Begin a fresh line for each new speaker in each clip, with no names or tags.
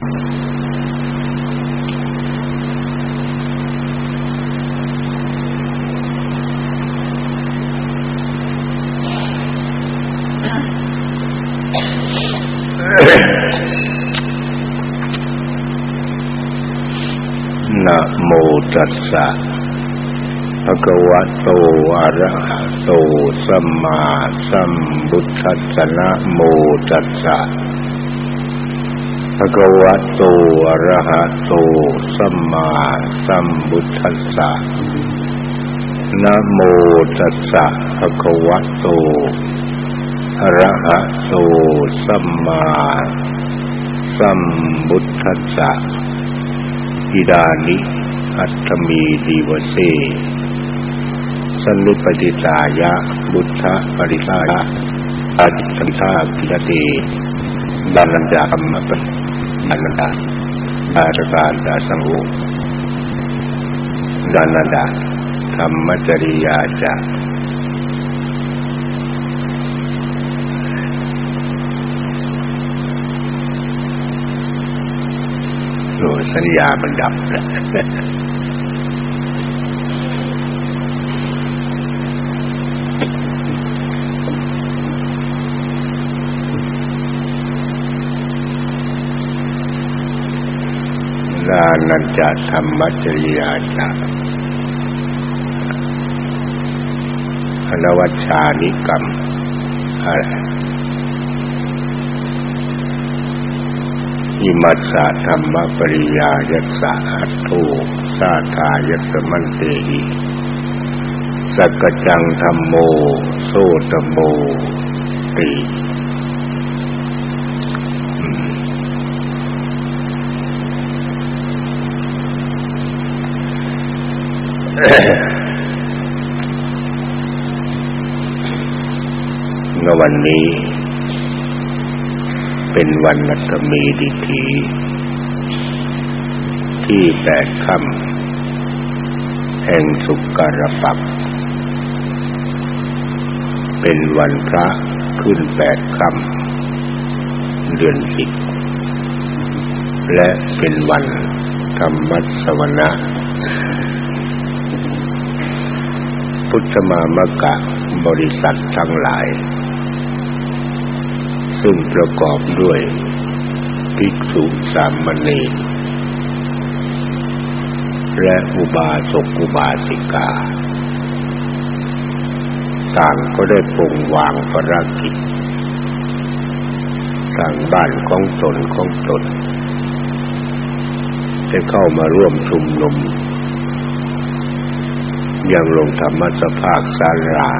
นะโมตัสสะภะคะวะโตอะระหะโตสัมมาสัมพุทธัสสะนะโมตัสสะ ภะคะวะโตอะระหะโต สัมมาสัมพุทธัสสะนะโมตัสสะภะคะวะโตอะระหะโต สัมมาสัมพุทธัสสะอิดานิอัตมีดีวเสสันนุปติสายะบุทธปริสายะอาจิตันทากิรติดันันจามมะ ปดันันดาอาตกาดาสังโฆดานนดาธรรมจริยาจาโดยสัญญามันดับ นานันจะธรรมจริยาจาอนวัชานิกรรมอะไรอิมัสสะธรรมปริยายัสสะอัตโตสาธายัสมันเตหิสักจังธรรมโม โสตโมติใน วันนี้ เป็นวันนัตมีดิถีที่แปดค่ำแห่งสุกรปักเป็นวันพระขึ้นแปดค่ำเดือนสิบและเป็นวันธรรมสวนะพุทธมามกะบริษัททั้งหลาย ซึ่งประกอบด้วยภิกษุสามเณรและอุบาสกอุบาสิกา ต่างก็ได้ปรงวางภารกิจทางบ้านของตนของตนได้เข้ามาร่วมชุมนุมยังลงธรรมสภาคสารา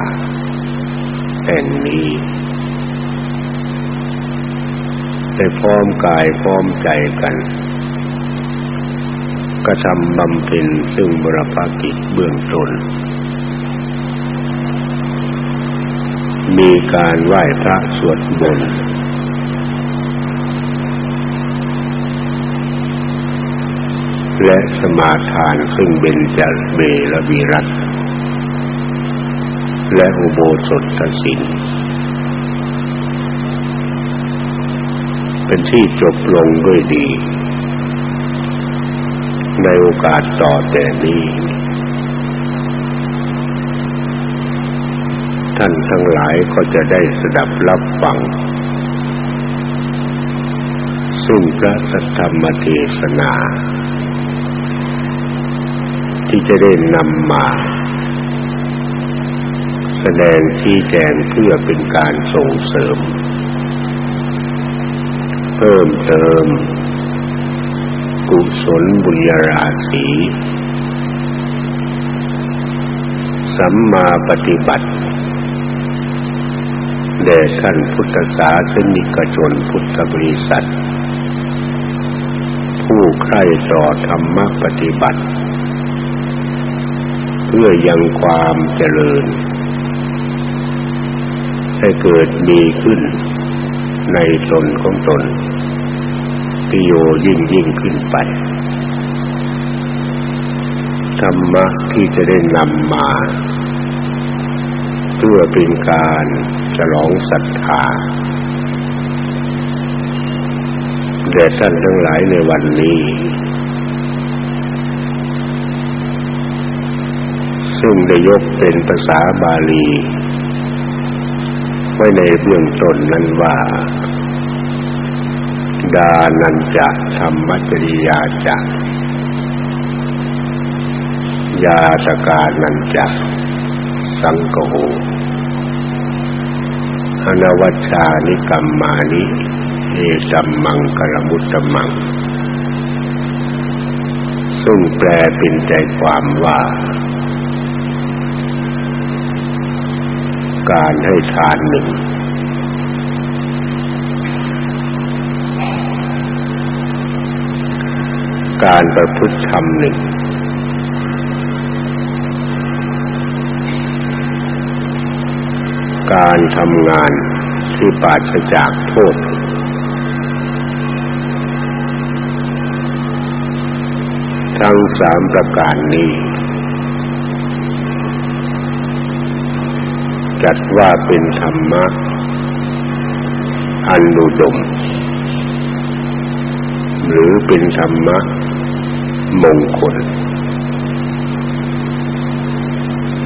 แห่งนี้ ได้พร้อมกายพร้อมใจกันกระทำบำเพ็ญซึ่งบรพกิจเบื้องต้น มีการไหว้พระสวดมนต์และสมาทานซึ่งเบญจเบรวีรัตและอุโบสถศีล เป็นที่จบลงด้วยดี ในโอกาสต่อแต่นี้ ท่านทั้งหลายก็จะได้สดับรับฟัง ซึ่งพระสัทธรรมเทศนา ที่จะได้นำมาแสดงที่แจงเพื่อเป็นการส่งเสริม พิ่มเติม กุศลบุญราศีสัมมาปฏิบัติแด่ท่านพุทธศาสนิกชนพุทธบริษัท ผู้ใคร่ต่อธรรมปฏิบัติ เพื่อยังความเจริญ ให้เกิดมีขึ้นในตนของตน ที่โยยิ่งยิ่งขึ้นไป ธรรมะที่จะได้นำมา เพื่อเป็นการฉลองศรัทธาแด่ท่านทั้งหลายในวันนี้ ซึ่งได้ยกเป็นภาษาบาลี ไว้ในเบื้องต้นนั้นว่า ดานัน จะธรรมจริยาจะยาตกานันจะสังกโหอนวัชชานิกรรมานิเอสัมมังกลมุตตมัง ซึ่งแปลเป็นใจความว่า การให้ทานหนึ่ง การประพฤติธรรมหนึ่ง การทำงานที่ปราศจากโทษ ทั้งสามประการนี้ จัดว่าเป็นธรรมะอันดุดม หรือเป็นธรรมะ มงคล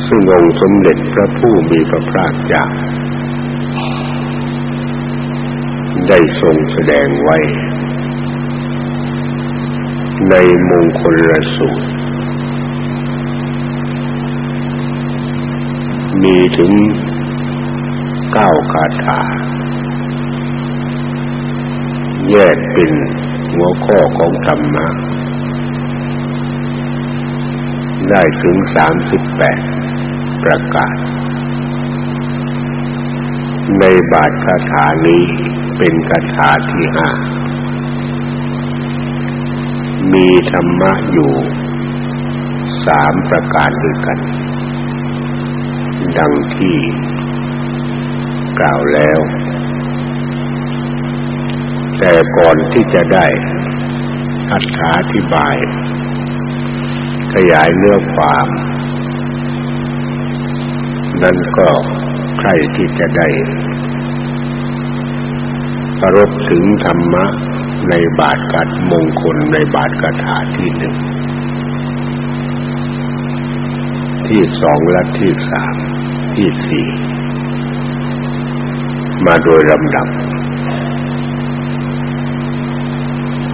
ซึ่งองค์สมเด็จพระผู้มีพระภาคเจ้าได้ทรงแสดงไว้ ในมงคลละสูตร มีถึงเก้าคาถา แยกเป็นหัวข้อของธรรมะ ได้ถึงสามสิบแปดประกาศ ในบาทคาถานี้เป็นคาถาที่ห้ามีธรรมะอยู่สามประการด้วยกัน ดังที่กล่าวแล้ว แต่ก่อนที่จะได้อัธาธิบาย ขยายเนื้อความ นั่นก็ใครที่จะได้ปรบถึงธรรมะในบาทกัดมงคลในบาทคาถาที่หนึ่งที่สองและที่สามที่สี่มาโดยลำดับ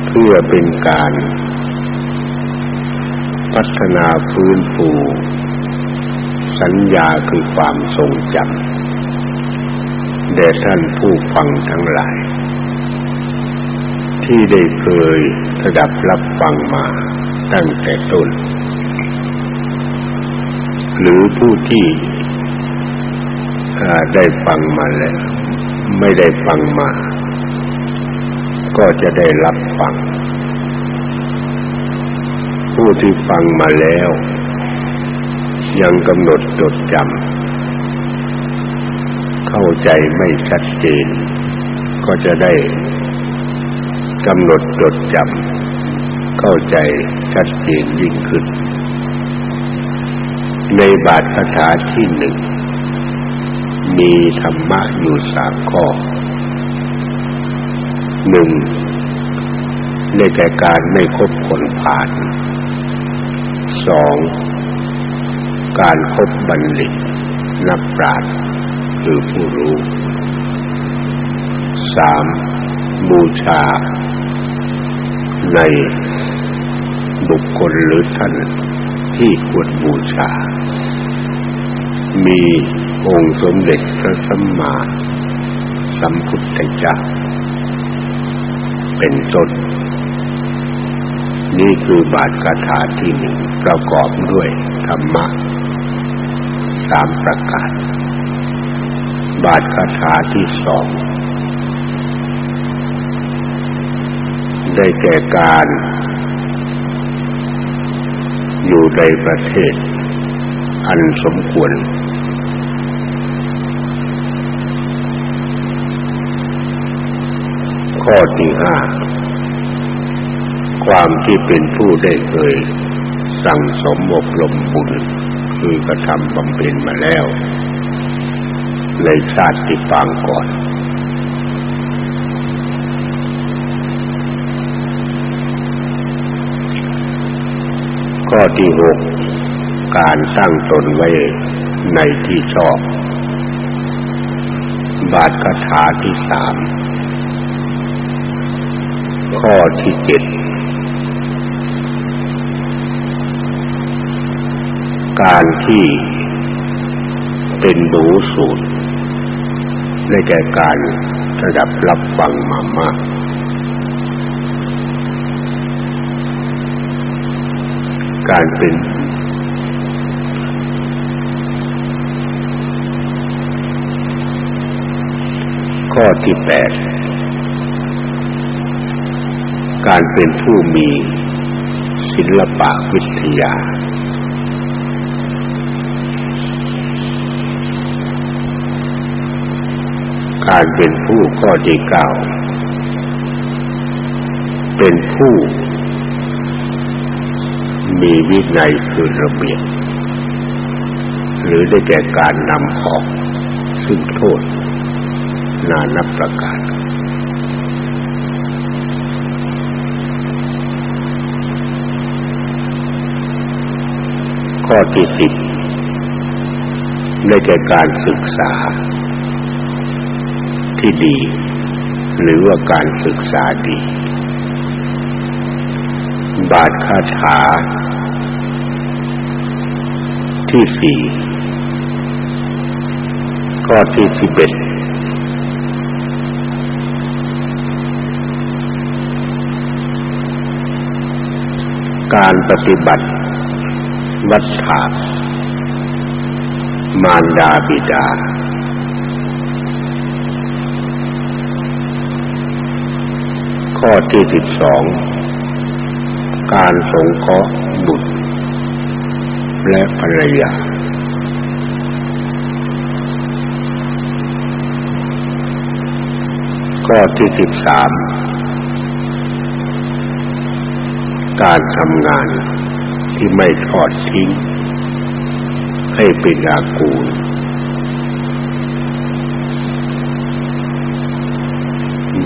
เพื่อเป็นการ พัฒนาฟื้นฟูสัญญาคือความทรงจำแด่ท่านผู้ฟังทั้งหลาย ที่ได้เคยสดับรับฟังมาตั้งแต่ต้น หรือผู้ที่ได้ฟังมาแล้ว ไม่ได้ฟังมา ก็จะได้รับฟัง ผู้ที่ฟังมาแล้ว ยังกำหนดจดจำเข้าใจไม่ชัดเจน ก็จะได้กำหนดจดจำเข้าใจชัดเจนยิ่งขึ้น ในบาทคาถาที่หนึ่งมีธรรมะอยู่สามข้อหนึ่งได้แก่การไม่คบคนผ่าน สองการคบบัณฑิต นักปราชญ์คือผู้รู้สามบูชา ในบุคคลหรือท่านที่ควรบูชา มีองค์สมเด็จพระสัมมาสัมพุทธเจ้า เป็นต้น นี่คือบาทคาถาที่หนึ่งประกอบด้วยธรรมะสามประการ บาทคาถาที่สองได้แก่การ อยู่ในประเทศ อันสมควร ข้อที่ห้า ความที่เป็นผู้ได้เคยสั่งสมอบรมบุญคือกระทำบำเพ็ญมาแล้ว ในชาติปางก่อนข้อที่หกการตั้งตนไว้ในที่ชอบ บาทคาถาที่สามข้อที่เจ็ด การที่เป็นบูสูตรในแก่การระดับรับฟังมามากการเป็น ข้อที่แปดการเป็นผู้มีศิลปะวิทยา การเป็นผู้ข้อที่เก้าเป็นผู้ มีวินัยคือระเบียบหรือได้แก่การนำออก ซึ่งโทษ นานับประการ ข้อที่สิบได้แก่การศึกษา ที่ดี หรือว่าการศึกษาดี บาทคาถา ที่สี่ข้อที่สิบเอ็ดการปฏิบัติวัฏฏะมารดาบิดา ข้อที่สิบสองการสงเคราะห์บุตร และภรรยา ข้อที่สิบสามการทำงานที่ไม่ทอดทิ้งให้เป็นอากูล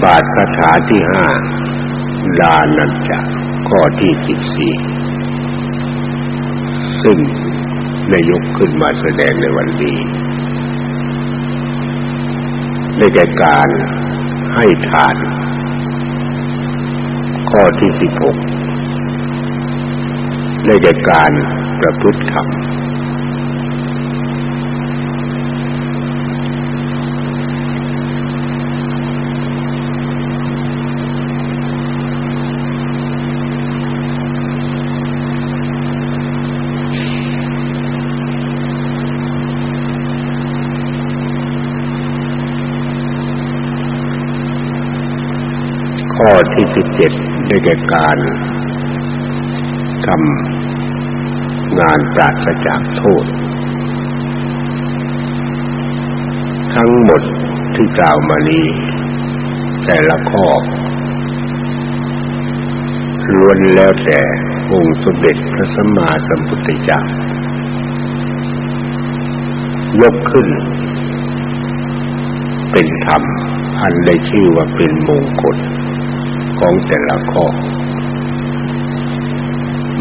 บาทคาถาที่ห้าลานันจะข้อที่สิบสี่ซึ่งได้ยกขึ้นมาแสดงในวันนี้ได้แก่การให้ทาน ข้อที่สิบหกได้แก่การประพฤติธรรม ข้อที่สิบเจ็ดได้แก่การทำงานปราศจากโทษ ทั้งหมดที่กล่าวมานี้ แต่ละข้อล้วนแล้วแต่องค์สมเด็จพระสัมมาสัมพุทธเจ้ายกขึ้น เป็นธรรมอันได้ชื่อว่าเป็นมงคล ของแต่ละข้อ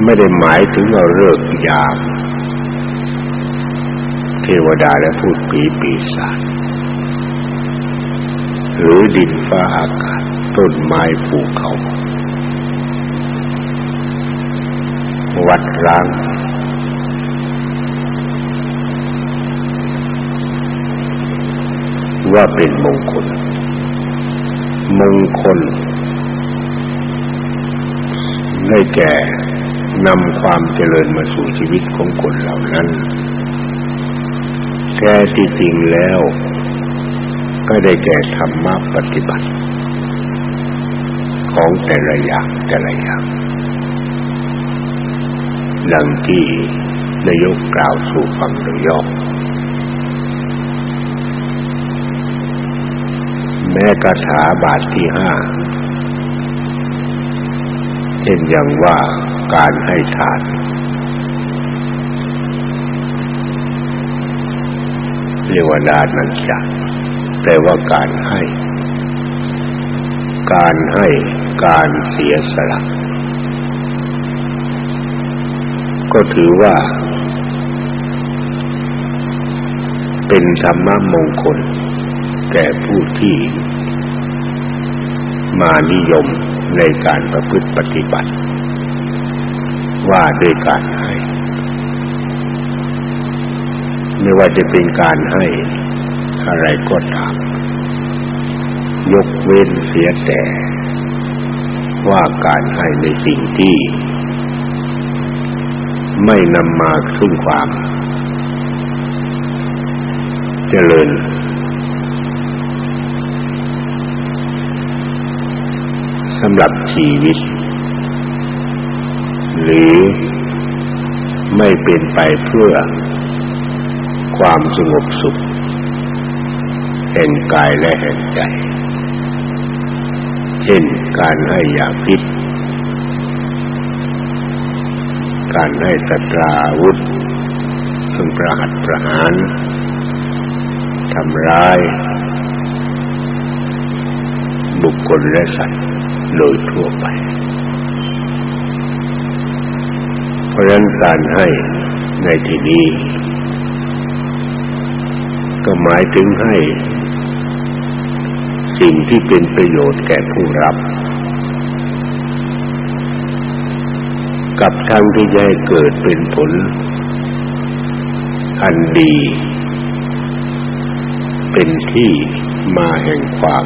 ไม่ได้หมายถึงเอาเลิกยามเทวดาและพูดผีปีศาจหรือดินฟ้าอากาศต้นไม้ภูเขา วัดร้าง ว่าเป็นมงคล มงคล ได้แก่นำความเจริญมาสู่ชีวิตของคนเหล่านั้นแท้ที่จริงแล้ว ก็ได้แก่ธรรมะปฏิบัติ ของแต่ละอย่างแต่ละอย่างดังที่นายกกล่าวสู่ฟังโดยย่อแม้คาถาบาทที่ห้า เช่นอย่างว่าการให้ทาน เรียกว่าดานันจะแปลว่าการให้ การให้การเสียสละ ก็ถือว่า เป็นธรรมมงคล แก่ผู้ที่มานิยม ในการประพฤติปฏิบัติ ว่าด้วยการให้ ไม่ว่าจะเป็นการให้อะไรก็ตามยกเว้นเสียแต่ ว่าการให้ในสิ่งที่ ไม่นำมาซึ่งความ เจริญ สำหรับชีวิต หรือไม่เป็นไปเพื่อความสงบสุข แห่งกายและแห่งใจ เช่นการให้ยาพิษ การให้สัตราวุธเพื่อประหัตประหารทำร้าย บุคคลและสัตว์ โดยทั่วไป เพราะฉะนั้นการให้ในที่นี้ ก็หมายถึงให้ สิ่งที่เป็นประโยชน์แก่ผู้รับ กับทั้งที่จะให้เกิดเป็นผล อันดี เป็นที่มาแห่งความ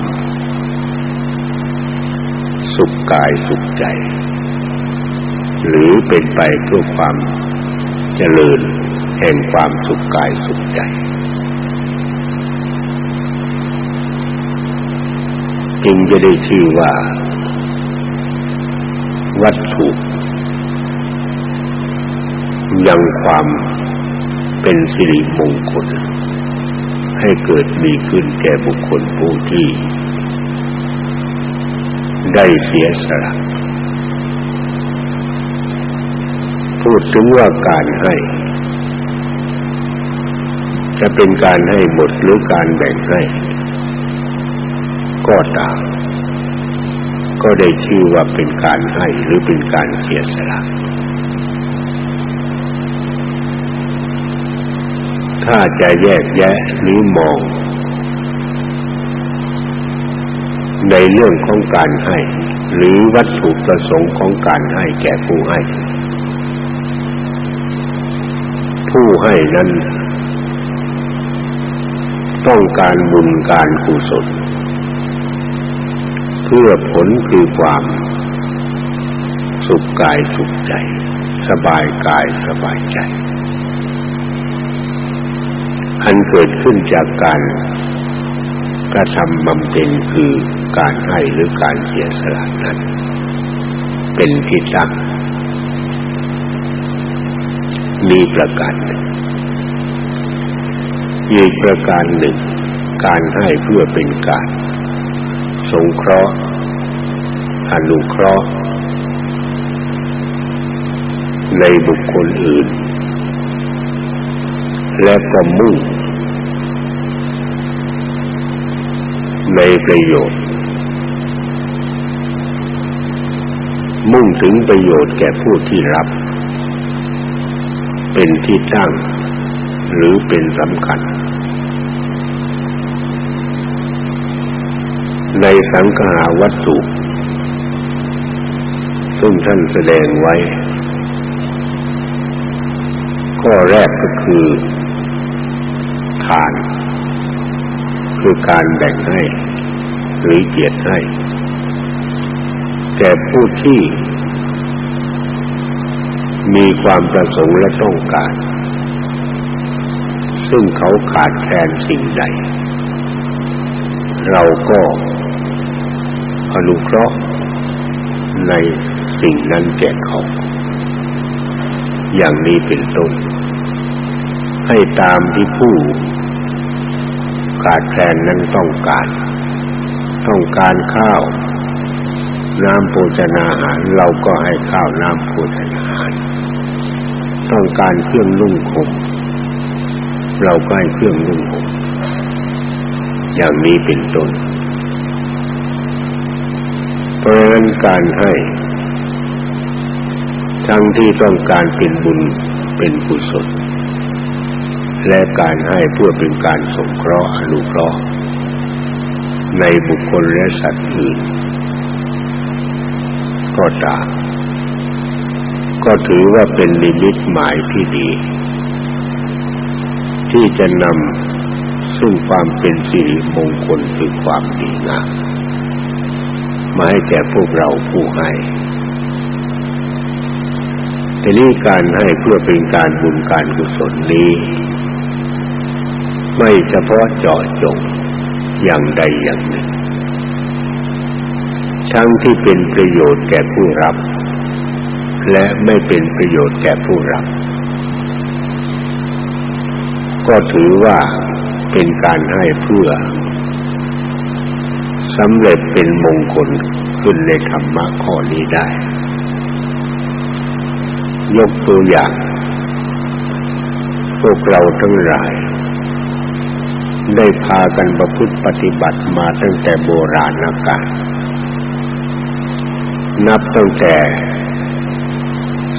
สุขกายสุขใจ หรือเป็นไปเพื่อความเจริญแห่งความสุขกายสุขใจจึงจะได้ชื่อว่า วัตถุยังความเป็นสิริมงคลให้เกิดมีขึ้นแก่บุคคลผู้ที่ ได้เสียสละ พูดถึงว่าการให้ จะเป็นการให้หมดหรือการแบ่งให้ ก็ตาม ก็ได้ชื่อว่าเป็นการให้หรือเป็นการเสียสละถ้าจะแยกแยะหรือมอง ในเรื่องของการให้ หรือวัตถุประสงค์ของการให้แก่ผู้ให้ ผู้ให้นั้น ต้องการบุญการกุศลเพื่อผลคือความ สุขกายสุขใจ สบายกายสบายใจ อันเกิดขึ้นจากการกระทำบำเพ็ญคือ การให้หรือการเสียสละนั้น เป็นที่ตั้งมีประการหนึ่งอีประการหนึ่ง การให้เพื่อเป็นการ สงเคราะห์อนุเคราะห์ ในบุคคลอื่น และก็มุ่งในประโยชน์ มุ่งถึงประโยชน์แก่ผู้ที่รับ เป็นที่ตั้ง หรือเป็นสำคัญ ในสังขาวัตถุ ซึ่งท่านแสดงไว้ ข้อแรกก็คือทาน คือการแบ่งให้ หรือเกียรติให้ แก่ผู้ที่มีความประสงค์และต้องการ ซึ่งเขาขาดแคลนสิ่งใด เราก็อนุเคราะห์ในสิ่งนั้นแก่เขา อย่างนี้เป็นต้นให้ตามที่ผู้ขาดแคลนนั้นต้องการ ต้องการข้าว น้ำโภชนาหาร เราก็ให้ข้าวน้ำโภชนาหาร ต้องการเครื่องนุ่งห่มเราก็ให้เครื่องนุ่งห่มอย่างนี้เป็นต้นเพราะฉะนั้นการให้ ทั้งที่ต้องการเป็นบุญเป็นกุศลและการให้เพื่อเป็นการสงเคราะห์อนุเคราะห์ในบุคคลและสัตว์อื่น ก็ตามก็ถือว่าเป็นลิมิตหมายที่ดี ที่จะนำซึ่งความเป็นสิริมงคลคือความดีงามมาให้แก่พวกเราผู้ให้แต่นี้การให้เพื่อเป็นการบุญการกุศลนี้ ไม่เฉพาะเจาะจงอย่างใดอย่างหนึ่ง ทั้งที่เป็นประโยชน์แก่ผู้รับ และไม่เป็นประโยชน์แก่ผู้รับ ก็ถือว่าเป็นการให้เพื่อสำเร็จเป็นมงคลขึ้นในธรรมะข้อนี้ได้ ยกตัวอย่างพวกเราทั้งหลาย ได้พากันประพฤติปฏิบัติมาตั้งแต่โบราณกาล นับตั้งแต่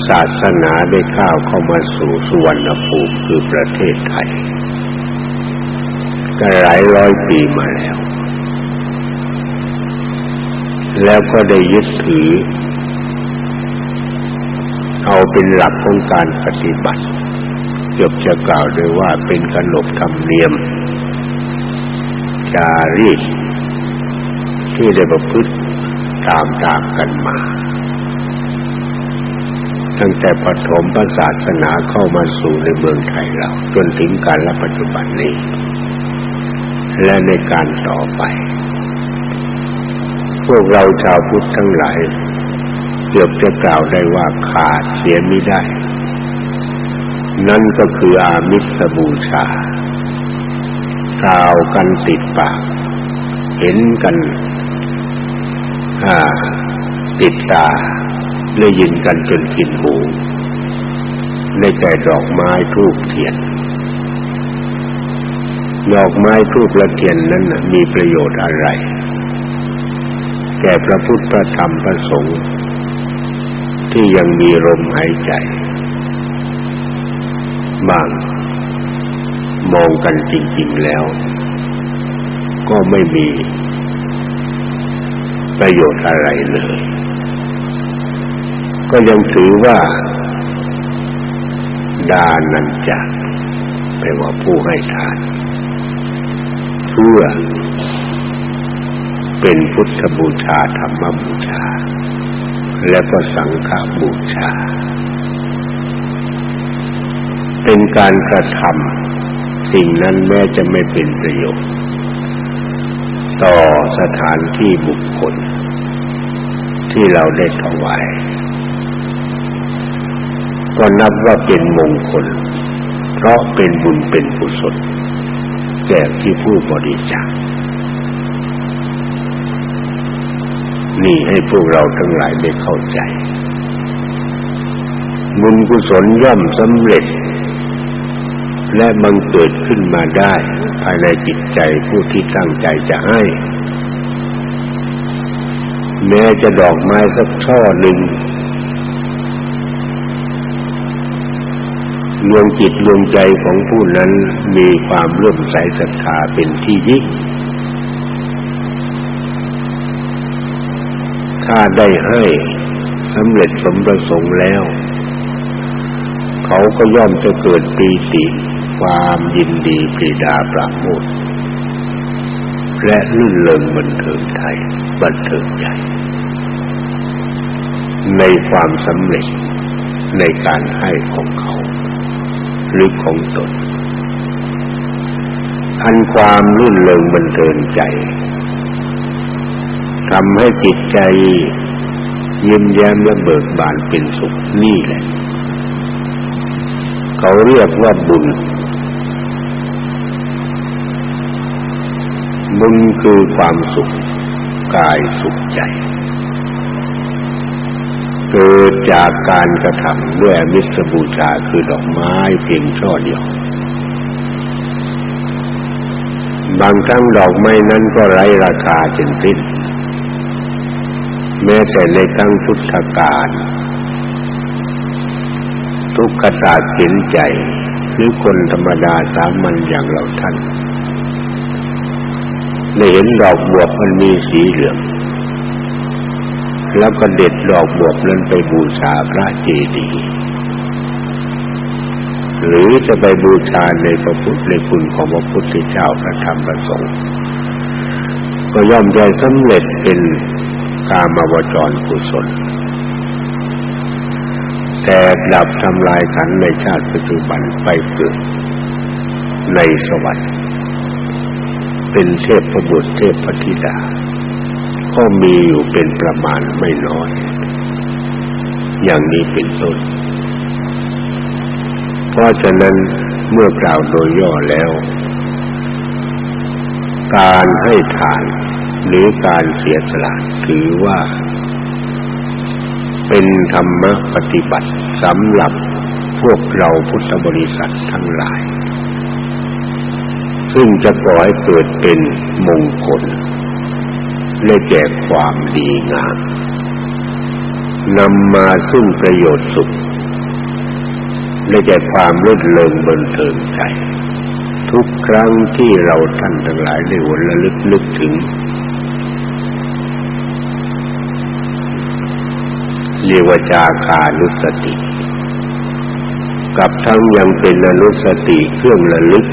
ศาสนาได้ข้าวเข้ามาสู่สุวรรณภูมิคือประเทศไทยก็หลายร้อยปีมาแล้ว แล้วก็ได้ยึดถือ เอาเป็นหลักของการปฏิบัติเกือบจะกล่าวได้ว่าเป็นขนบธรรมเนียม จารีตที่ได้ประพฤติ ตามตามกันมา ตั้งแต่ปฐมศาสนาเข้ามาสู่ในเมืองไทยเรา จนถึงการละปัจจุบันนี้ และในการต่อไป พวกเราชาวพุทธทั้งหลายเกือบจะกล่าวได้ว่าขาดเสียไม่ได้ นั่นก็คืออามิสบูชากล่าวกันติดปาก เห็นกัน ติดตาได้ยินกันจนกินหูในแต่ดอกไม้ทูบเทียน ดอกไม้ทูบและเทียนนั้นมีประโยชน์อะไร แก่พระพุทธพระธรรมพระสงฆ์ที่ยังมีลมหายใจ บ้าง มองกันจริง ๆ แล้ว ก็ไม่มี ประโยชน์อะไรเลย ก็ยังถือว่า ดานันจะแปลว่าผู้ให้ทาน เพื่อ เป็นพุทธบูชาธรรมบูชา และก็สังฆบูชา เป็นการกระทำสิ่งนั้นแม้จะไม่เป็นประโยชน์ต่อสถานที่บุคคล ที่เราได้ถวาย ก็นับว่าเป็นมงคล เพราะเป็นบุญเป็นกุศลแก่ที่ผู้บริจาคนี่ให้พวกเราทั้งหลายได้เข้าใจ บุญกุศลย่อมสำเร็จ และบังเกิดขึ้นมาได้ ภายในจิตใจผู้ที่ตั้งใจจะให้ แม้จะดอกไม้สักช่อหนึ่งดวงจิตดวงใจของผู้นั้นมีความเลื่อมใสศรัทธาเป็นที่ยิ่ง ถ้าได้ให้สำเร็จสมประสงค์แล้ว เขาก็ย่อมจะเกิดปีติความยินดีปรีดาปราโมท และลื่นเลิงบันเทิงไทย บันเทิงใจ ในความสำเร็จในการให้ของเขา หรือของตนอันความลื่นเลิงบันเทิงใจทำให้จิตใจยิ้มแย้มและเบิกบานเป็นสุขนี่แหละ เขาเรียกว่าบุญ บุญคือความสุขกายสุขใจ เกิดจากการกระทำด้วยมิสบูชาคือดอกไม้เพียงช่อเดียว บางครั้งดอกไม้นั้นก็ไร้ราคาจนสิ้น แม้แต่ในครั้งพุทธกาลทุกขตาเห็นใจหรือคนธรรมดาสามัญอย่างเราท่าน ได้เห็นดอกบวบมันมีสีเหลือง แล้วก็เด็ดดอกบวบนั้นไปบูชาพระเจดีย์หรือจะไปบูชาในพระพุทธในคุณของพระพุทธเจ้าพระธรรมพระสงฆ์ก็ย่อมใจสำเร็จเป็นกามวจรกุศล แต่ดับทำลายขันในชาติปัจจุบันไปเกิดในสวรรค์ เป็นเทพประบุตรเทพปธิดา ก็มีอยู่เป็นประมาณไม่น้อย อย่างนี้เป็นต้น เพราะฉะนั้นเมื่อกล่าวโดยย่อแล้ว การให้ทานหรือการเสียสละถือว่า เป็นธรรมปฏิบัติสำหรับพวกเราพุทธบริษัททั้งหลาย ซึ่งจะก่อให้เกิดเป็นมงคลและแก่ความดีงามนำมาซึ่งประโยชน์สุขและแก่ความรื่นเริงบันเทิงใจ ทุกครั้งที่เราท่านทั้งหลายได้วนระลึกนึกถึง เรียกว่าจาคานุสติ กับทั้งยังเป็นอนุสติเครื่องระลึก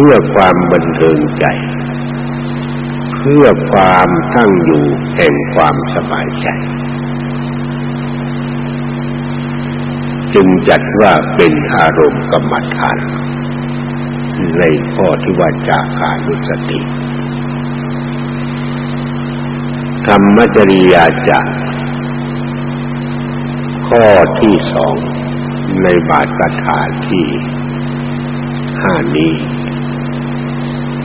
พื่อความบันเทิงใจ เพื่อความตั้งอยู่แห่งความสบายใจ จึงจัดว่าเป็นอารมณ์กรรมฐาน ในข้อที่ว่าจาคานุสติธรรมจริยาจะข้อที่สองในบาทคาถาที่ห้านี้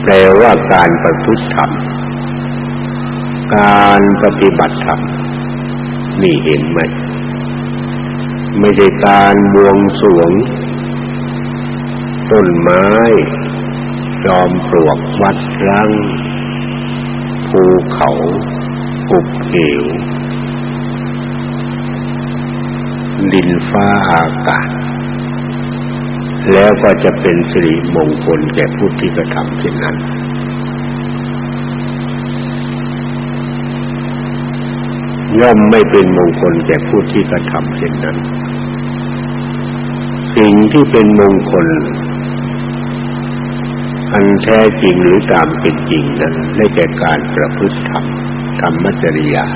แปลว่าการประพฤติธรรม การปฏิบัติธรรม นี่เห็นไหม ไม่ใช่การบวงสวง ต้นไม้ จอมปลวกวัดรังภูเขาหุบเหวดินฟ้าอากาศ แล้วก็จะเป็นสิริมงคลแก่ผู้ที่กระทำเช่นนั้น ย่อมไม่เป็นมงคลแก่ผู้ที่กระทำเช่นนั้น สิ่งที่เป็นมงคล อันแท้จริงหรือตามเป็นจริงนั้นได้แก่การประพฤติธรรมธรรมจริยา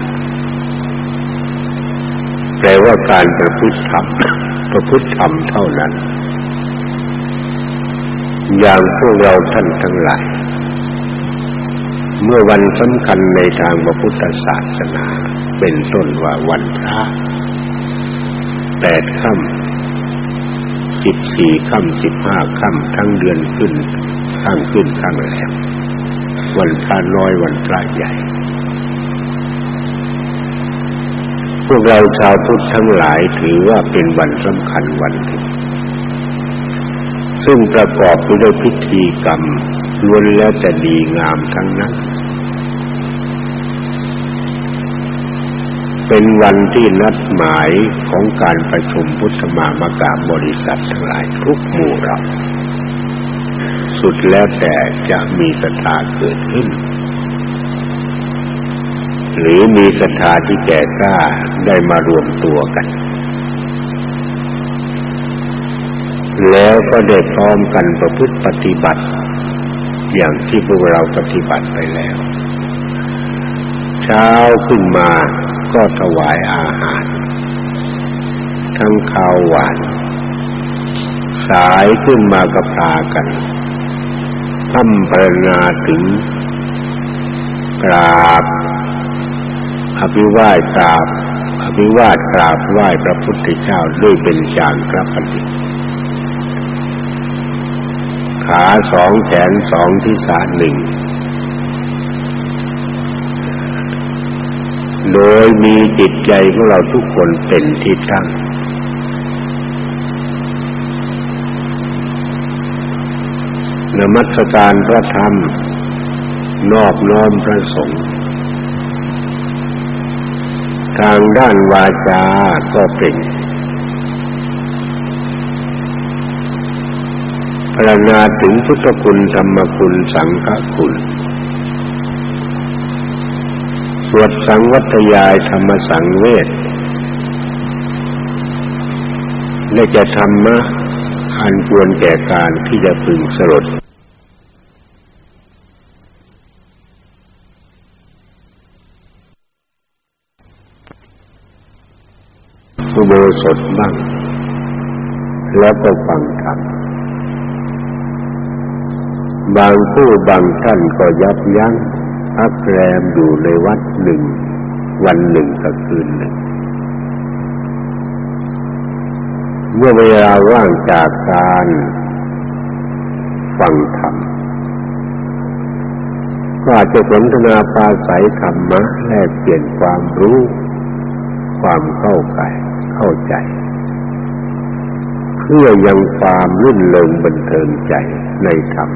แปลว่าการประพฤติธรรมประพฤติธรรมเท่านั้น อย่างพวกเราท่านทั้งหลาย เมื่อวันสำคัญในทางพระพุทธศาสนา เป็นต้นว่าวันพระแปดค่ำสิบสี่ค่ำสิบห้าค่ำทั้งเดือนขึ้นข้างขึ้นข้างแหลมวันพระน้อยวันพระใหญ่ พวกเราชาวพุทธทั้งหลายถือว่าเป็นวันสำคัญวันหนึ่ง ซึ่งประกอบไปด้วยพิธีกรรมล้วนแล้วจะดีงามทั้งนั้น เป็นวันที่นัดหมายของการประชุมพุทธมามกาบริษัททั้งหลายทุกหมู่เราสุดแล้วแต่จะมีศรัทธาเกิดขึ้น หรือมีศรัทธาที่แก่กล้าได้มารวมตัวกัน แล้วก็ได้พร้อมกันประพฤติปฏิบัติ อย่างที่พวกเราปฏิบัติไปแล้ว เช้าขึ้นมาก็ถวายอาหาร ทั้งข้าวหวาน สายขึ้นมาก็พากันทำปรนาถึงกราบอภิวาทกราบอภิวาทกราบไหว้พระพุทธเจ้าด้วยเป็นจางกระปฏิ ขาสองแขนสองที่สาหนึ่งโดยมีจิตใจของเราทุกคนเป็นที่ตั้ง นมัสการพระธรรม นอบน้อมพระสงฆ์ ทางด้านวาจาก็เป็น พรณนาถึงพุทธคุณธรรมคุณสังฆคุณ สวดสังวัตยายธรรมสังเวชและจะธรรมะอันควรแก่การที่จะพึงสลดอุโบสถบ้าง แล้วก็ฟังธรรม บางผู้บางท่านก็ยับยั้งพักแรมอยู่ในวัดหนึ่ง วันหนึ่งกับคืนหนึ่ง เมื่อเวลาว่างจากการฟังธรรมก็อาจจะสนทนาปาศัยธรรมะแลกเปลี่ยนความรู้ ความเข้าใจเข้าใจ เพื่อยังความรื่นเริงบันเทิงใจในธรรม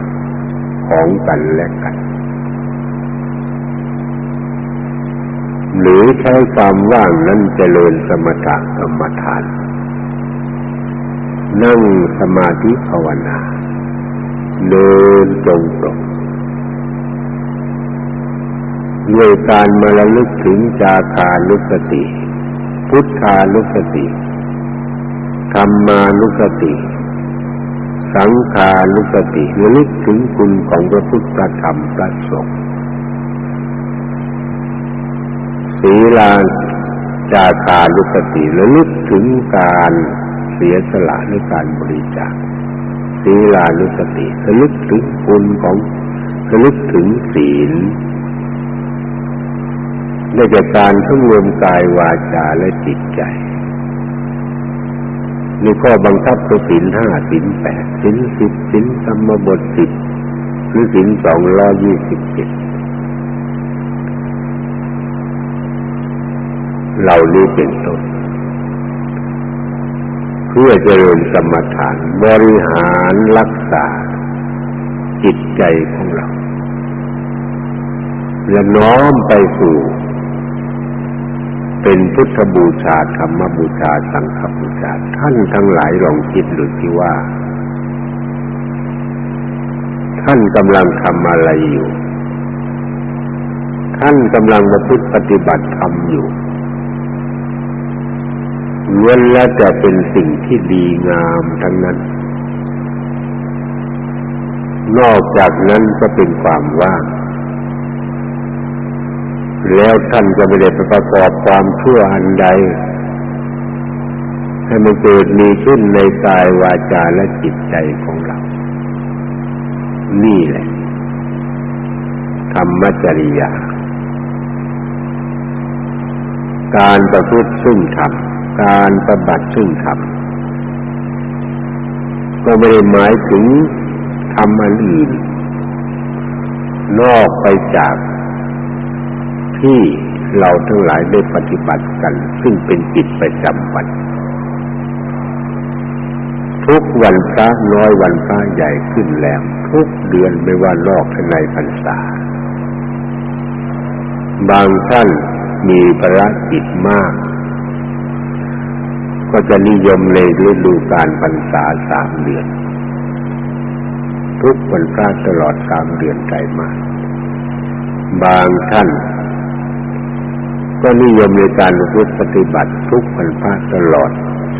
ของกันและกัน หรือใช้ความว่างนั้นเจริญสมถะกรรมฐาน นั่งสมาธิภาวนา เดินจงกรมด้วยการมาระลึกถึงจาคานุสติ พุทธานุสติธรรมานุสติ สังขานุสติระลึกถึงคุณของพระพุทธธรรมพระสงฆ์ศีลาจาคานุสติระลึกถึงการเสียสละในการบริจาคศีลานุสติระลึกถึงคุณของระลึกถึงศีลได้จากการทั้งรวมกายวาจาและจิตใจ มีข้อบังคับคือศีลห้าศีลแปดศีลสิบศีลธรรมบทสิบหรือศีลสองร้อยยี่สิบเจ็ดเหล่านี้เป็นต้นเพื่อเจริญสมถานบริหารรักษา จิตใจของเราและน้อมไปสู่ เป็นพุทธบูชาธรรมบูชาสังฆบูชาท่านทั้งหลายลองคิดดูที่ว่า ท่านกำลังทำอะไรอยู่ ท่านกำลังมาพุทธปฏิบัติธรรมอยู่ล้วนแล้วจะเป็นสิ่งที่ดีงามทั้งนั้น นอกจากนั้นก็เป็นความว่าง แล้วท่านก็ไม่ได้ประกอบความชั่วอันใด ให้มันเกิดมีขึ้นในกายวาจาและจิตใจของเรา นี่แหละธรรมจริยา การประพฤติซึ่งธรรม การปฏิบัติซึ่งธรรม ก็ไม่ได้หมายถึงทำอันอื่นนอกไปจาก ที่เราทั้งหลายได้ปฏิบัติกัน ซึ่งเป็นกิจประจำวัน ทุกวันพระน้อยวันพระใหญ่ขึ้นแล้วทุกเดือนไม่ว่านอกในพรรษา บางท่านมีภารกิจมาก ก็จะนิยมในฤดูการพรรษาสามเดือน ทุกวันพระตลอดสามเดือนไตรมาสบางท่าน ก็นิยมในการประพฤติปฏิบัติทุกวันพระตลอด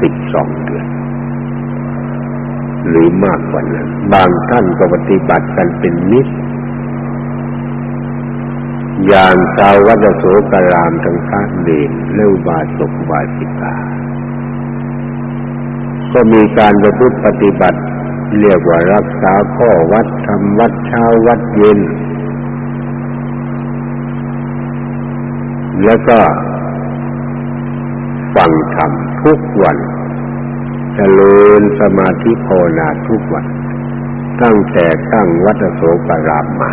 สิบสองเดือน หรือมากกว่านั้น บางท่านก็ปฏิบัติกันเป็นนิดอย่างชาววัดโสกรามทั้งพระเนรเลวบาศกบาสิกา ก็มีการประพฤติปฏิบัติ เรียกว่ารักษาข้อวัดทำวัดเช้าวัดเย็น แล้วก็ฟังธรรมทุกวันเจริญสมาธิภาวนาทุกวัน ตั้งแต่ตั้งวัดโสกรามมา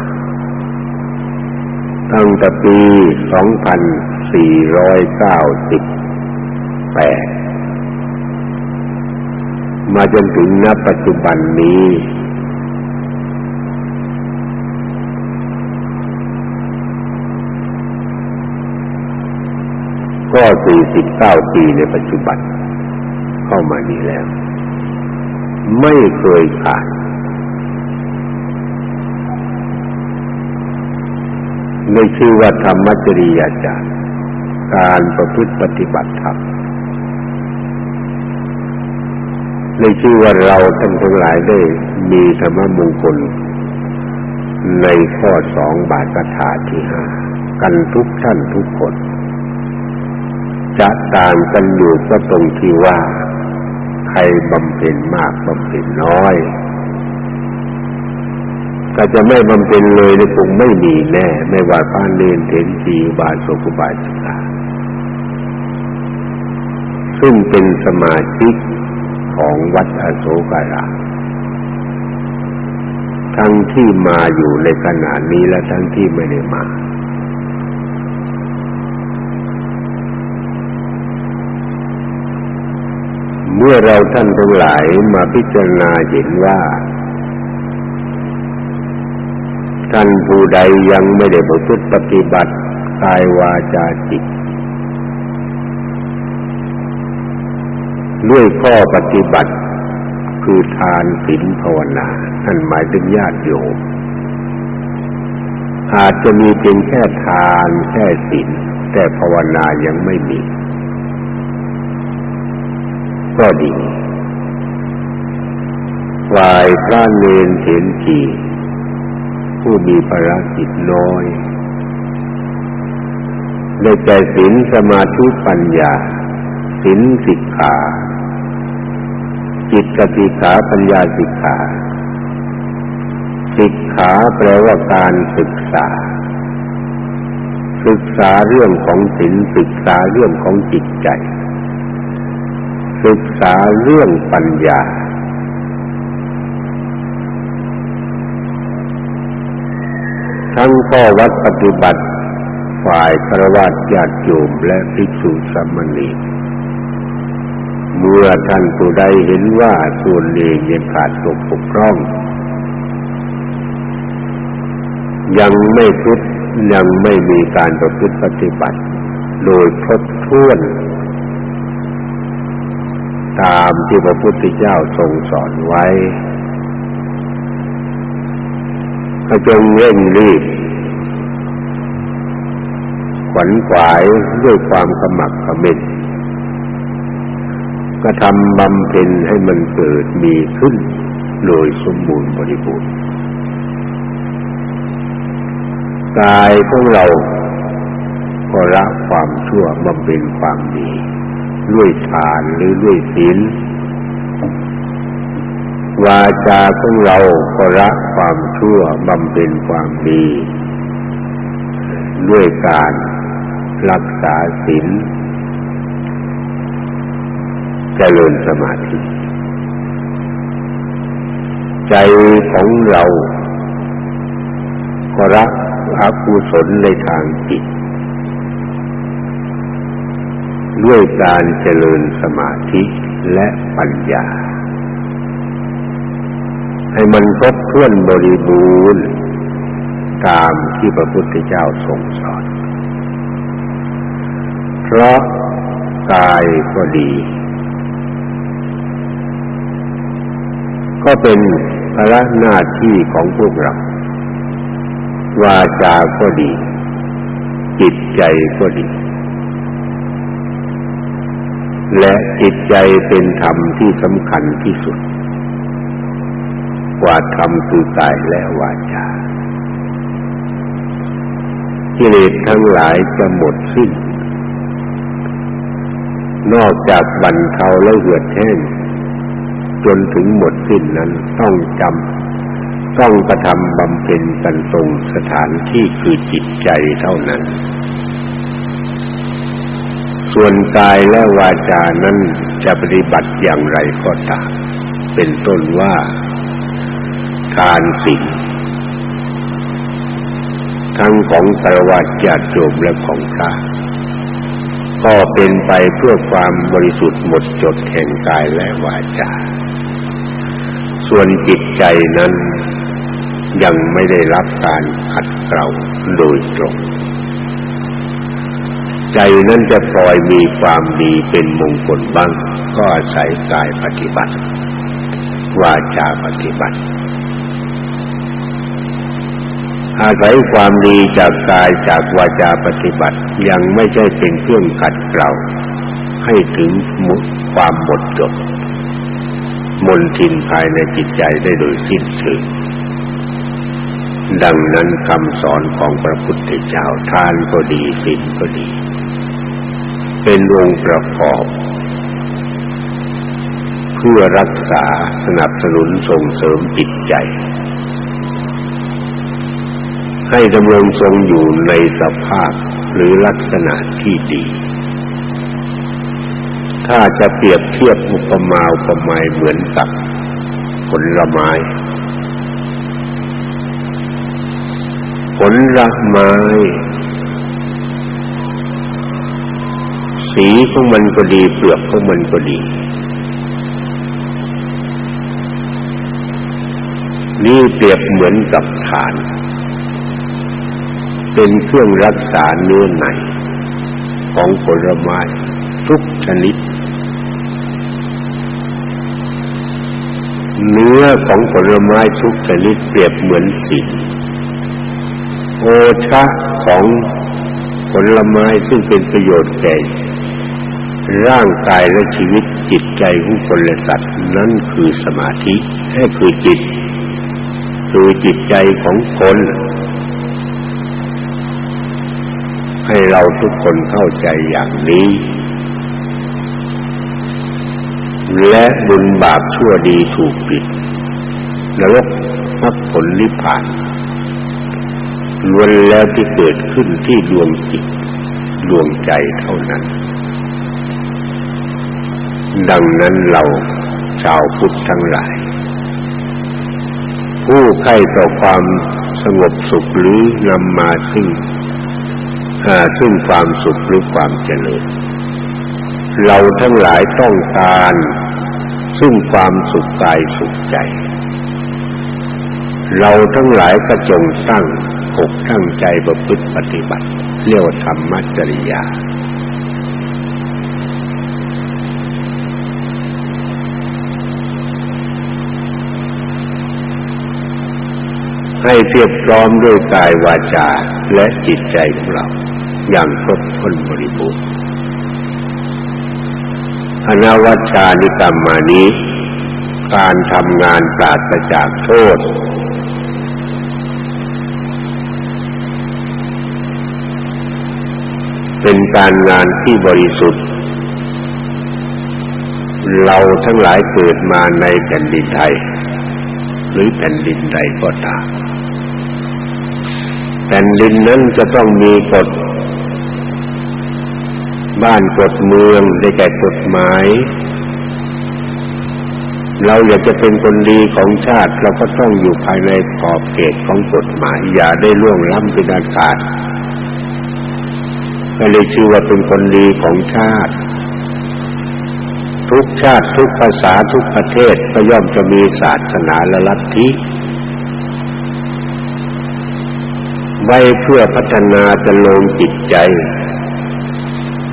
ตั้งแต่ปี 2498 มาจนถึงณปัจจุบันนี้ ก็สี่ปีในปัจจุบัน เข้ามาดีแล้ว ไม่เคยขาดในชื่อว่าธรรมจริยาจารย์ การประพฤติปฏิบัติธรรมในชื่อว่าเราทั้งทั้งหลายได้มีธรรมมงคล ในข้อสองบาทคถาที่ห้ากันทุกท่านทุกคน จะต่างกันอยู่ก็ตรงที่ว่า ใครบำเพ็ญมากบำเพ็ญน้อยก็จะไม่บำเพ็ญเลยนี่คงไม่มีแน่ ไม่ว่าพานเนนเถนจีบาสุกุบาจิกาซึ่งเป็นสมาชิกของวัดอโศการามทั้งที่มาอยู่ในขณะนี้และทั้งที่ไม่ได้มา เมื่อเราท่านทั้งหลายมาพิจารณาเห็นว่า ท่านผู้ใดยังไม่ได้ประพฤติปฏิบัติกายวาจาจิตด้วยข้อปฏิบัติคือทานศีลภาวนาท่านหมายถึงญาติโยมอาจจะมีเพียงแค่ทานแค่ศีลแต่ภาวนายังไม่มี ก็ดีฝ่ายพระเนรเห็นจีผู้มีภารกิจน้อยได้แก่ศีลสมาธิปัญญาศีลสิกขา จิตกติขาปัญญาสิกขาสิกขาแปลว่าการศึกษา ศึกษาเรื่องของศีลศึกษาเรื่องของจิตใจ ศึกษาเรื่องปัญญา ทั้งข้อวัดปฏิบัติฝ่ายครวญญาติโยมและภิกษุสามเณรเมื่อท่านผู้ใดเห็นว่าส่วนนี้ยังขาดตกปกพร่อง ยังไม่พุทธยังไม่มีการประพฤติปฏิบัติ โดยครบถ้วน ตามที่พระพุทธเจ้าทรงสอนไว้ก็จงเร่งรีบขวัญขวายด้วยความขมักขม้นก็ทำบำเพ็ญให้มันเกิดมีขึ้นโดยสมบูรณ์บริบูรณ์กายของเราก็ละความชั่วบำเพ็ญความดี ด้วยทานหรือด้วยศีลวาจาของเราก็ละความชั่วบำเพ็ญความดี ด้วยการรักษาศีลเจริญสมาธิ ใจของเราก็รักอกุศลในทางจิต ด้วยการเจริญสมาธิและปัญญา ให้มันครบถ้วนบริบูรณ์ตามที่พระพุทธเจ้าทรงสอน เพราะกายก็ดี ก็เป็นภาระหน้าที่ของพวกเรา วาจาก็ดี จิตใจก็ดี และจิตใจเป็นธรรมที่สำคัญที่สุด กว่าธรรมคือกายและวาจากิเลสทั้งหลายจะหมดสิ้น นอกจากบรรเทาและเหือดแห้งจนถึงหมดสิ้นนั้นต้องจำต้องกระทำบำเพ็ญกันตรงสถานที่คือจิตใจเท่านั้น ส่วนกายและวาจานั้นจะปฏิบัติอย่างไรก็ตามเป็นต้นว่าทานศีลทั้งของสารวัตรญาติโยมและของพระก็เป็นไปเพื่อความบริสุทธิ์หมดจดแห่งกายและวาจา ส่วนจิตใจนั้นยังไม่ได้รับการขัดเกลาโดยตรง ใจนั้นจะปล่อยมีความดีเป็นมงคลบ้าง ก็อาศัยกายปฏิบัติ วาจาปฏิบัติ อาศัยความดีจากกายจากวาจาปฏิบัติยังไม่ใช่เป็นเครื่องขัดเกลาให้ถึงมุความหมดจดมนทินภายในจิตใจได้โดยสิ้นเชิงดังนั้นคำสอนของพระพุทธเจ้าทานก็ดีศีลก็ดี เป็นองค์ประกอบ เพื่อรักษาสนับสนุนส่งเสริมจิตใจ ให้ดำรงทรงอยู่ในสภาพหรือลักษณะที่ดี ถ้าจะเปรียบเทียบอุปมาอุปไมยเหมือนกับผลไม้ผลไม้ สีของมันก็ดี เปลือกของมันก็ดี นี่เปรียบเหมือนกับฐาน เป็นเครื่องรักษาเนื้อในของผลไม้ทุกชนิด เนื้อของผลไม้ทุกชนิดเปรียบเหมือนสิ่งโอชะของผลไม้ซึ่งเป็นประโยชน์แก่ ร่างกายและชีวิตจิตใจของคนและสัตว์นั่นคือสมาธินั่คือจิต คือจิตใจของคน ให้เราทุกคนเข้าใจอย่างนี้ และบุญบาปชั่วดีถูกปิดนรกมรรคผลนิพพานล้วนแล้วที่เกิดขึ้นที่ดวงจิตดวงใจเท่านั้น ดังนั้นเราชาวพุทธทั้งหลาย ผู้ใคร่ต่อความสงบสุขหรือนำมาซึ่งซึ่งความสุขหรือความเจริญเราทั้งหลายต้องการ ซึ่งความสุขกายสุขใจ เราทั้งหลายก็จงตั้งอกตั้งใจประพฤติปฏิบัติ เรียกว่าธรรมจริยา ให้เพียบพร้อมด้วยกายวาจาและจิตใจของเรา อย่างครบถ้วนบริบูรณ์อนาวัชชานิกรรมมานี้ การทำงานปราศจากโทษ เป็นการงานที่บริสุทธิ์ เราทั้งหลายเกิดมาในแผ่นดินไทย หรือแผ่นดินใดก็ตาม แผ่นดินนั้นจะต้องมีกฎบ้านกฎเมืองได้แก่กฎหมาย เราอยากจะเป็นคนดีของชาติ เราก็ต้องอยู่ภายในขอบเขตของกฎหมาย อย่าได้ล่วงล้ำเป็นอันขาดก็เลยชื่อว่าเป็นคนดีของชาติ ทุกชาติทุกภาษาทุกประเทศก็ย่อมจะมีศาสนาและลัทธิ ไว้เพื่อพัฒนาจะลงจิตใจ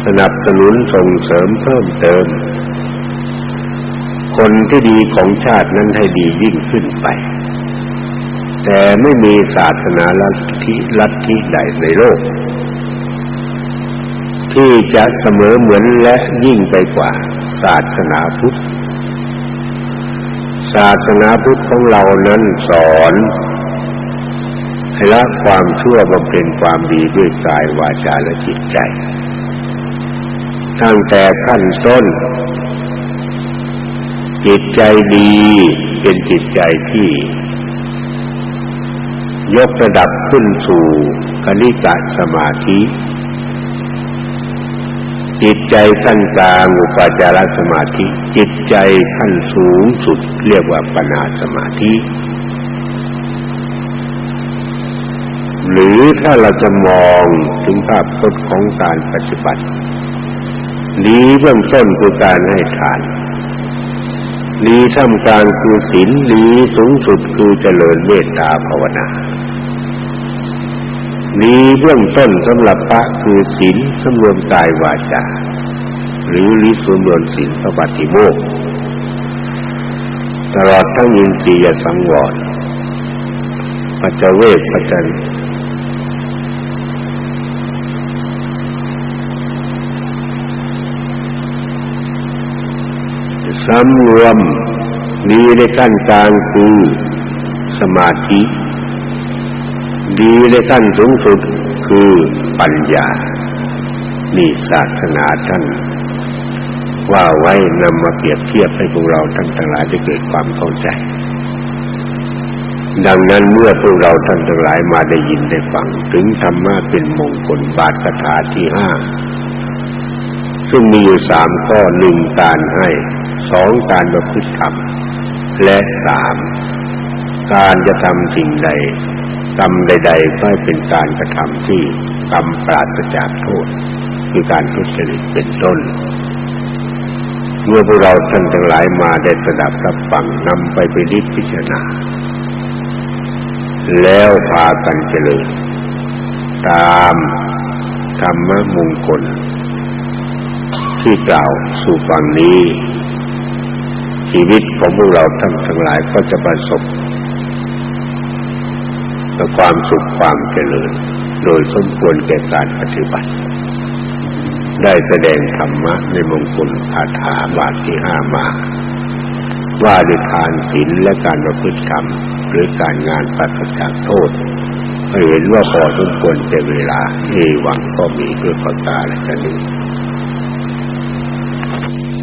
สนับสนุนส่งเสริมเพิ่มเติม คนที่ดีของชาตินั้นให้ดียิ่งขึ้นไป แต่ไม่มีศาสนาลัทธิลัทธิใดในโลก ที่จะเสมอเหมือนและยิ่งไปกว่าศาสนาพุทธ ศาสนาพุทธของเรานั้นสอน ให้ละความชั่วบำเพ็ญความดีด้วยกายวาจาและจิตใจ ตั้งแต่ขั้นต้น จิตใจดีเป็นจิตใจที่ ยกระดับขึ้นสู่คณิกะสมาธิ จิตใจขั้นกลางอุปจารสมาธิ จิตใจขั้นสูงสุดเรียกว่าปัญญาสมาธิ หรือถ้าเราจะมองถึงภาพพจน์ของการปฏิบัติดีเบื้องต้นคือการให้ทานดีท่ามกลางคือศีลดีสูงสุดคือเจริญเมตตาภาวนามีเบื้องต้นสำหรับพระคือศีลสำรวมกายวาจาหรือลิสมรวมศีลพระปฏิโมกตลอดทั้งอินทรียสังวรปัจเวกปัจ สำรวมดีในขั้นกลางคือสมาธิ ดีในขั้นสูงสุดคือปัญญา นี่ศาสนาท่านว่าไว้นำมาเปรียบเทียบให้พวกเราทั้งทั้งหลายได้เกิดความเข้าใจ ดังนั้นเมื่อพวกเราท่านทั้งหลายมาได้ยินได้ฟัง ถึงธรรมะเป็นมงคลบาทคาถาที่ห้าซึ่งมีอยู่สามข้อหนึ่งการให้ สองการประพฤติธรรม และสามการจะทำสิ่งใดกรรมใดๆก็เป็นการกระทำที่กรรมปราศจากโทษ คือการทุจริตเป็นต้น เมื่อพวกเราท่านทั้งหลายมาได้สดับรับฟังนำไปไปนิพพิจารณา แล้วพากันเจริญตามธรรมมงคลที่กล่าวสู่ฟังนี้ ชีวิตของพวกเราท่านทั้งหลายก็จะประสบกับความสุขความเจริญ โดยสมควรแก่การปฏิบัติ ได้แสดงธรรมะในมงคลคาถาบาทที่ห้ามาว่าด้วยทานศีลและการประพฤติธรรม หรือการงานปัสจากโทษเห็นว่าพอสมควรแก่เวลาเอวังก็มีเพื่อประกาศชนี้